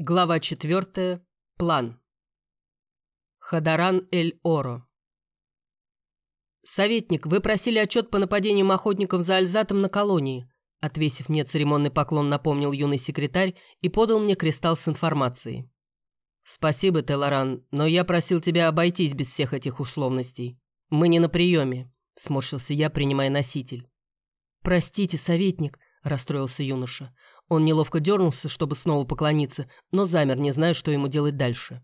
Глава 4. План. Хадаран Эль-Оро. «Советник, вы просили отчет по нападению охотников за Альзатом на колонии», отвесив мне церемонный поклон, напомнил юный секретарь и подал мне кристалл с информацией. «Спасибо, Телоран, но я просил тебя обойтись без всех этих условностей. Мы не на приеме», — сморщился я, принимая носитель. «Простите, советник», — расстроился юноша. Он неловко дернулся, чтобы снова поклониться, но замер, не зная, что ему делать дальше.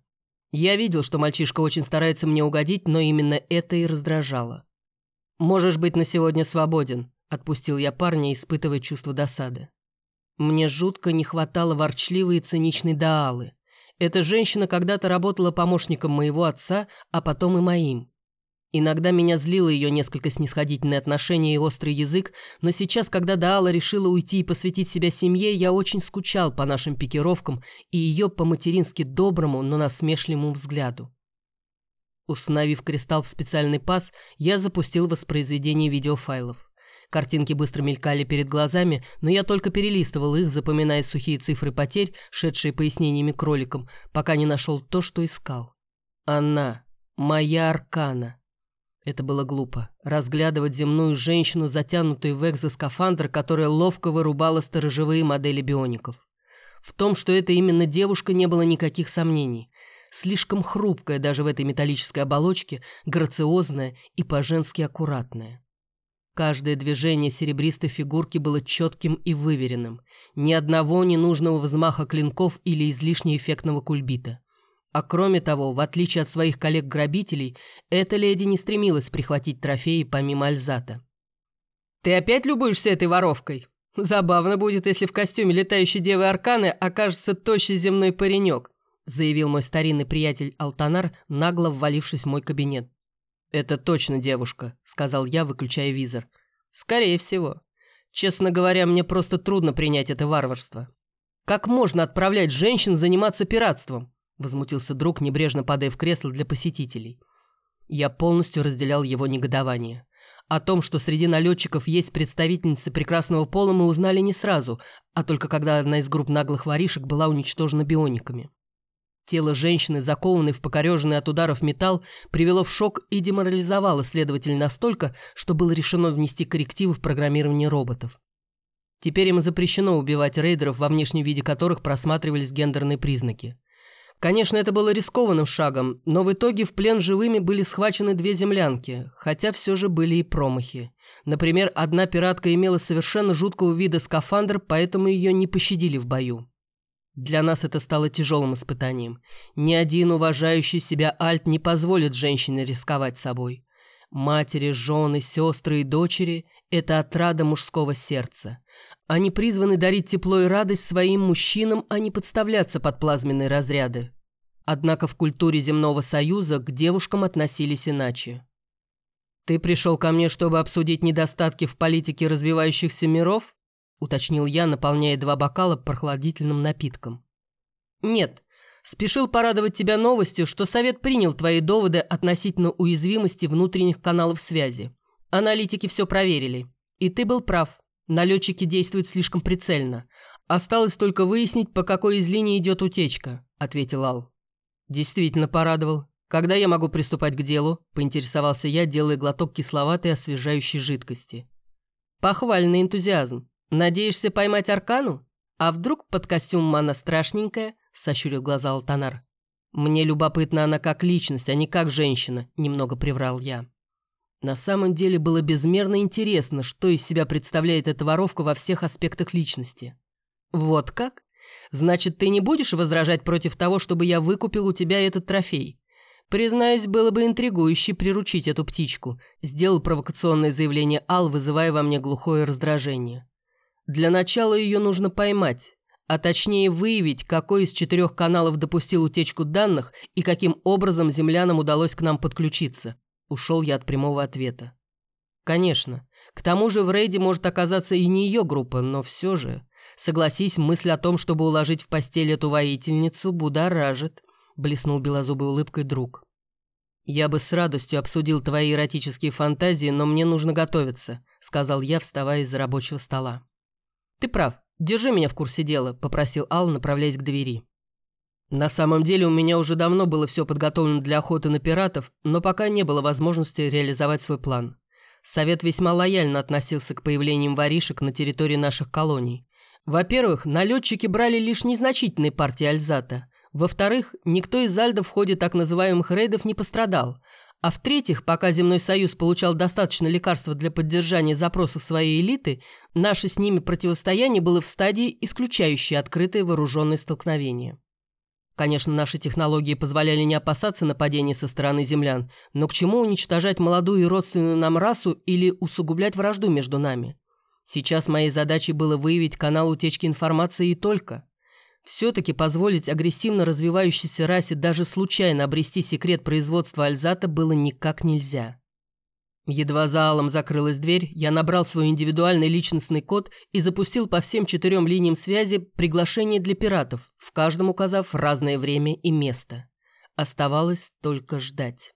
Я видел, что мальчишка очень старается мне угодить, но именно это и раздражало. «Можешь быть на сегодня свободен», — отпустил я парня, испытывая чувство досады. Мне жутко не хватало ворчливой и циничной Даалы. Эта женщина когда-то работала помощником моего отца, а потом и моим. Иногда меня злило ее несколько снисходительное отношение и острый язык, но сейчас, когда Даала решила уйти и посвятить себя семье, я очень скучал по нашим пикировкам и ее по-матерински доброму, но насмешливому взгляду. Установив кристалл в специальный паз, я запустил воспроизведение видеофайлов. Картинки быстро мелькали перед глазами, но я только перелистывал их, запоминая сухие цифры потерь, шедшие пояснениями кроликам, пока не нашел то, что искал. Она, моя Аркана. Это было глупо. Разглядывать земную женщину, затянутую в экзоскафандр, которая ловко вырубала сторожевые модели биоников. В том, что это именно девушка, не было никаких сомнений. Слишком хрупкая даже в этой металлической оболочке, грациозная и по-женски аккуратная. Каждое движение серебристой фигурки было четким и выверенным. Ни одного ненужного взмаха клинков или излишне эффектного кульбита. А кроме того, в отличие от своих коллег-грабителей, эта леди не стремилась прихватить трофеи помимо Альзата. «Ты опять любуешься этой воровкой? Забавно будет, если в костюме летающей девы Арканы окажется тощий земной паренек», заявил мой старинный приятель Алтанар, нагло ввалившись в мой кабинет. «Это точно девушка», — сказал я, выключая визор. «Скорее всего. Честно говоря, мне просто трудно принять это варварство. Как можно отправлять женщин заниматься пиратством? Возмутился друг, небрежно падая в кресло для посетителей. Я полностью разделял его негодование. О том, что среди налетчиков есть представительницы прекрасного пола, мы узнали не сразу, а только когда одна из групп наглых воришек была уничтожена биониками. Тело женщины, закованной в покореженный от ударов металл, привело в шок и деморализовало следователя настолько, что было решено внести коррективы в программирование роботов. Теперь им запрещено убивать рейдеров, во внешнем виде которых просматривались гендерные признаки. Конечно, это было рискованным шагом, но в итоге в плен живыми были схвачены две землянки, хотя все же были и промахи. Например, одна пиратка имела совершенно жуткого вида скафандр, поэтому ее не пощадили в бою. Для нас это стало тяжелым испытанием. Ни один уважающий себя альт не позволит женщине рисковать собой. Матери, жены, сестры и дочери – это отрада мужского сердца. Они призваны дарить тепло и радость своим мужчинам, а не подставляться под плазменные разряды. Однако в культуре земного союза к девушкам относились иначе. «Ты пришел ко мне, чтобы обсудить недостатки в политике развивающихся миров?» – уточнил я, наполняя два бокала прохладительным напитком. «Нет, спешил порадовать тебя новостью, что Совет принял твои доводы относительно уязвимости внутренних каналов связи. Аналитики все проверили. И ты был прав. Налетчики действуют слишком прицельно. Осталось только выяснить, по какой из линий идет утечка», – ответил Ал. «Действительно порадовал. Когда я могу приступать к делу?» – поинтересовался я, делая глоток кисловатой освежающей жидкости. «Похвальный энтузиазм. Надеешься поймать Аркану? А вдруг под костюмом она страшненькая?» – сощурил глаза Алтанар. «Мне любопытна она как личность, а не как женщина», – немного приврал я. На самом деле было безмерно интересно, что из себя представляет эта воровка во всех аспектах личности. «Вот как? Значит, ты не будешь возражать против того, чтобы я выкупил у тебя этот трофей? Признаюсь, было бы интригующе приручить эту птичку», сделал провокационное заявление Ал, вызывая во мне глухое раздражение. «Для начала ее нужно поймать, а точнее выявить, какой из четырех каналов допустил утечку данных и каким образом землянам удалось к нам подключиться». Ушел я от прямого ответа. Конечно. К тому же в рейде может оказаться и не ее группа, но все же... Согласись, мысль о том, чтобы уложить в постель эту воительницу, будоражит, блеснул белозубой улыбкой друг. Я бы с радостью обсудил твои эротические фантазии, но мне нужно готовиться, сказал я, вставая из-за рабочего стола. Ты прав. Держи меня в курсе дела, попросил Ал, направляясь к двери. На самом деле у меня уже давно было все подготовлено для охоты на пиратов, но пока не было возможности реализовать свой план. Совет весьма лояльно относился к появлениям воришек на территории наших колоний. Во-первых, налетчики брали лишь незначительные партии Альзата. Во-вторых, никто из Альда в ходе так называемых рейдов не пострадал. А в-третьих, пока Земной Союз получал достаточно лекарства для поддержания запросов своей элиты, наше с ними противостояние было в стадии, исключающей открытые вооруженные столкновения. Конечно, наши технологии позволяли не опасаться нападений со стороны землян, но к чему уничтожать молодую и родственную нам расу или усугублять вражду между нами? Сейчас моей задачей было выявить канал утечки информации и только. Все-таки позволить агрессивно развивающейся расе даже случайно обрести секрет производства Альзата было никак нельзя. Едва за алом закрылась дверь, я набрал свой индивидуальный личностный код и запустил по всем четырем линиям связи приглашение для пиратов, в каждом указав разное время и место. Оставалось только ждать.